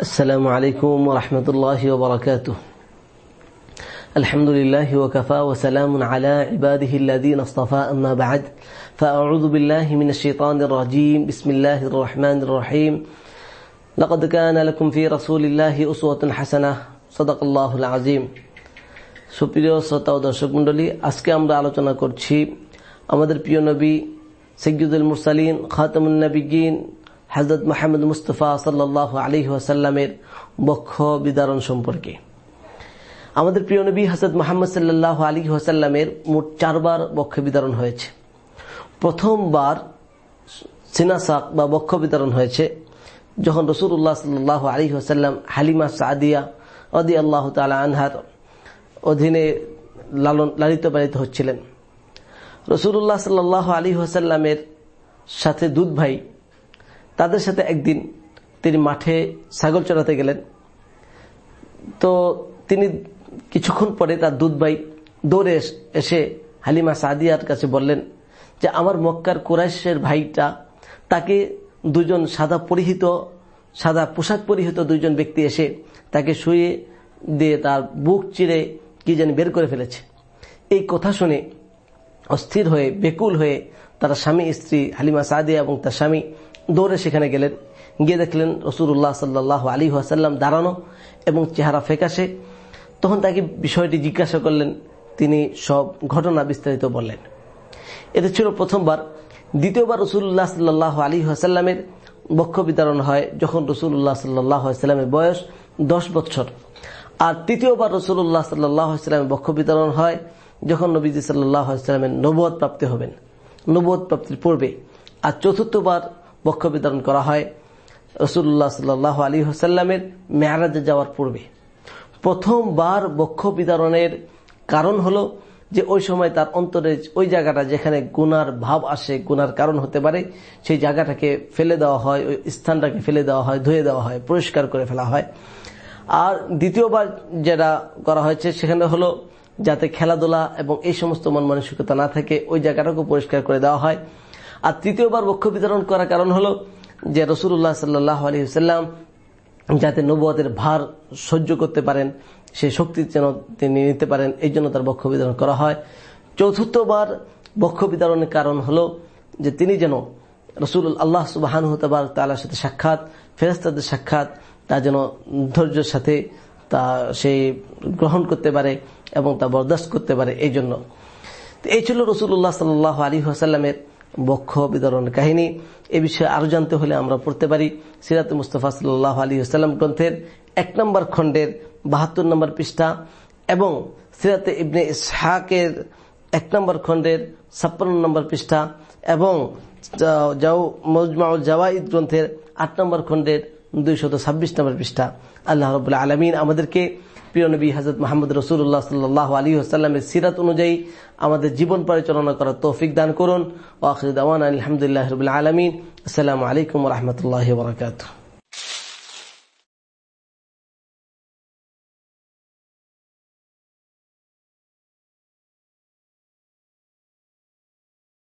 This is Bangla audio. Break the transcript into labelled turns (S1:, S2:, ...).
S1: السلام عليكم ورحمة الله وبركاته الحمد لله وكفى وسلام على عباده الذين اصطفى أما بعد فأعوذ بالله من الشيطان الرجيم بسم الله الرحمن الرحيم لقد كان لكم في رسول الله أسوة حسنة صدق الله العظيم সুপ্রিয় শ্রোতা ও দর্শক মন্ডলী আজকে আমরা আলোচনা করছি আমাদের প্রিয় নবী সৈয়দুল মুরসালিন খাতামুল নবীন হজরত মাহমুদ মুস্তফা সাল্লাহ আলী ওয়াসাল্লামের বক্ষ বিদারণ সম্পর্কে। আমাদের প্রিয় নবী হজরত মাহমদ সাল্লাহ আলী ওয়াসাল্লামের মোট চারবার বক্ষ বিতরণ হয়েছে। প্রথমবার সিনাসাক বা বক্ষ বিতরণ হয়েছে, যখন রসুল্লাহ সাল্লাহ আলী ওয়াসাল্লাম হালিমা সাদিয়া অদি আল্লাহ তালা আনহার অধীনে লালন, লালিত পালিত হচ্ছিলেন। রসুল্লাহ সাল্লাহ আলী ওয়াসাল্লামের সাথে দুধ ভাই তাদের সাথে একদিন তিনি মাঠে ছাগল চড়াতে গেলেন। তো তিনি কিছুক্ষণ পরে তার দুধ ভাই দৌড়ে এসে হালিমা সাদিয়ার কাছে বললেন যে, আমার মক্কার কোরাইশের ভাইটা, তাকে দুজন সাদা পরিহিত, সাদা পোশাক পরিহিত দুইজন ব্যক্তি এসে তাকে শুয়ে দিয়ে তার বুক চিরে কি যেন বের করে ফেলেছে। এই কথা শুনে অস্থির হয়ে, বেকুল হয়ে তারা স্বামী, স্ত্রী হালিমা সাদিয়া এবং তার স্বামী দৌড়ে সেখানে গেলেন। গিয়ে দেখলেন রসুল্লাহ সাল্লাহ আলী আসাল্লাম দাঁড়ানো এবং চেহারা ফেকাশে তখন তাকে বিষয়টি জিজ্ঞাসা করলেন, তিনি সব ঘটনা বিস্তারিত বললেন। এতে ছিল প্রথমবার। দ্বিতীয়বার রসুল্লাহ সাল্লাহ আলী আসাল্লামের বক্ষ বিতরণ হয় যখন রসুল্লাহ সাল্লাহ সাল্লামের বয়স দশ বছর। আর তৃতীয়বার রসুল্লাহ সাল্লাহ সাল্লামের বক্ষ বিতরণ হয় যখন নবীজি সাল্লাহ সাল্লামের নবদ প্রাপ্তি হবেন নবদ প্রাপ্তির পূর্বে আর চতুর্থবার বক্ষ বিতরণ করা হয় রসুল্লাহ সাল্লাহ আলী হাসাল্লামের মেয়ারাজে যাওয়ার পূর্বে। প্রথমবার বক্ষ বিতরণের কারণ হল যে ওই সময় তার অন্তরে ওই জায়গাটা যেখানে গুনার ভাব আসে, গুনার কারণ হতে পারে, সেই জায়গাটাকে ফেলে দেওয়া হয়, ওই স্থানটাকে ফেলে দেওয়া হয়, ধুয়ে দেওয়া হয়, পরিষ্কার করে ফেলা হয়। আর দ্বিতীয়বার যেটা করা হয়েছে সেখানে হলো যাতে খেলাধুলা এবং এই সমস্ত মন মানসিকতা না থাকে, ওই জায়গাটাকেও পরিষ্কার করে দেওয়া হয়। আর তৃতীয়বার বক্ষ বিতরণ করার কারণ হলো যে রসুল্লাহ সাল্লাহ আলী সাল্লাম যাতে নবুয়াদের ভার সহ্য করতে পারেন, সেই শক্তি যেন তিনি নিতে পারেন, এই জন্য তার বক্ষ বিতরণ করা হয়। চতুর্থবার বক্ষ বিতরণের কারণ হলো যে তিনি যেন রসুল আল্লাহ সুবাহান হতবার তালার সাথে সাক্ষাৎ ফেরস্তাদের সাক্ষাৎ তা যেন ধৈর্যের সাথে তা সে গ্রহণ করতে পারে এবং তা বরদাস্ত করতে পারে এই জন্য এই ছিল রসুল্লাহ সাল্লাহ আলী আসাল্লামের বক্ষ বিতরণ কাহিনী। এ বিষয়ে আরও জানতে হলে আমরা পড়তে পারি সিরাত মুস্তফা সাল্লাহ আলী আসাল্লাম গ্রন্থের এক নম্বর খণ্ডের বাহাত্তর নম্বর পৃষ্ঠা এবং সিরাতে ইবনে ইসহাকের এক নম্বর খণ্ডের ছাপ্পান্ন নম্বর পৃষ্ঠা এবং জাওয়াইদ গ্রন্থের আট নম্বর খণ্ডের দুইশত ছাব্বিশ নম্বর পৃষ্ঠা। আল্লাহ রবুল্লা আলমিন আমাদেরকে প্রিয় নবী হাজরত মাহমুদ রসুল্লাহ সাল্লাহ আলী আসাল্লামের সিরাত অনুযায়ী আমাদের জীবন পরিচালনা করার তৌফিক দান করুন। ওয়াখিদ আখরিদ আলহামদুলিল্লাহ রবিল আলমিন। আসসালামু আলাইকুম রহমতুল্লাহ বরকাত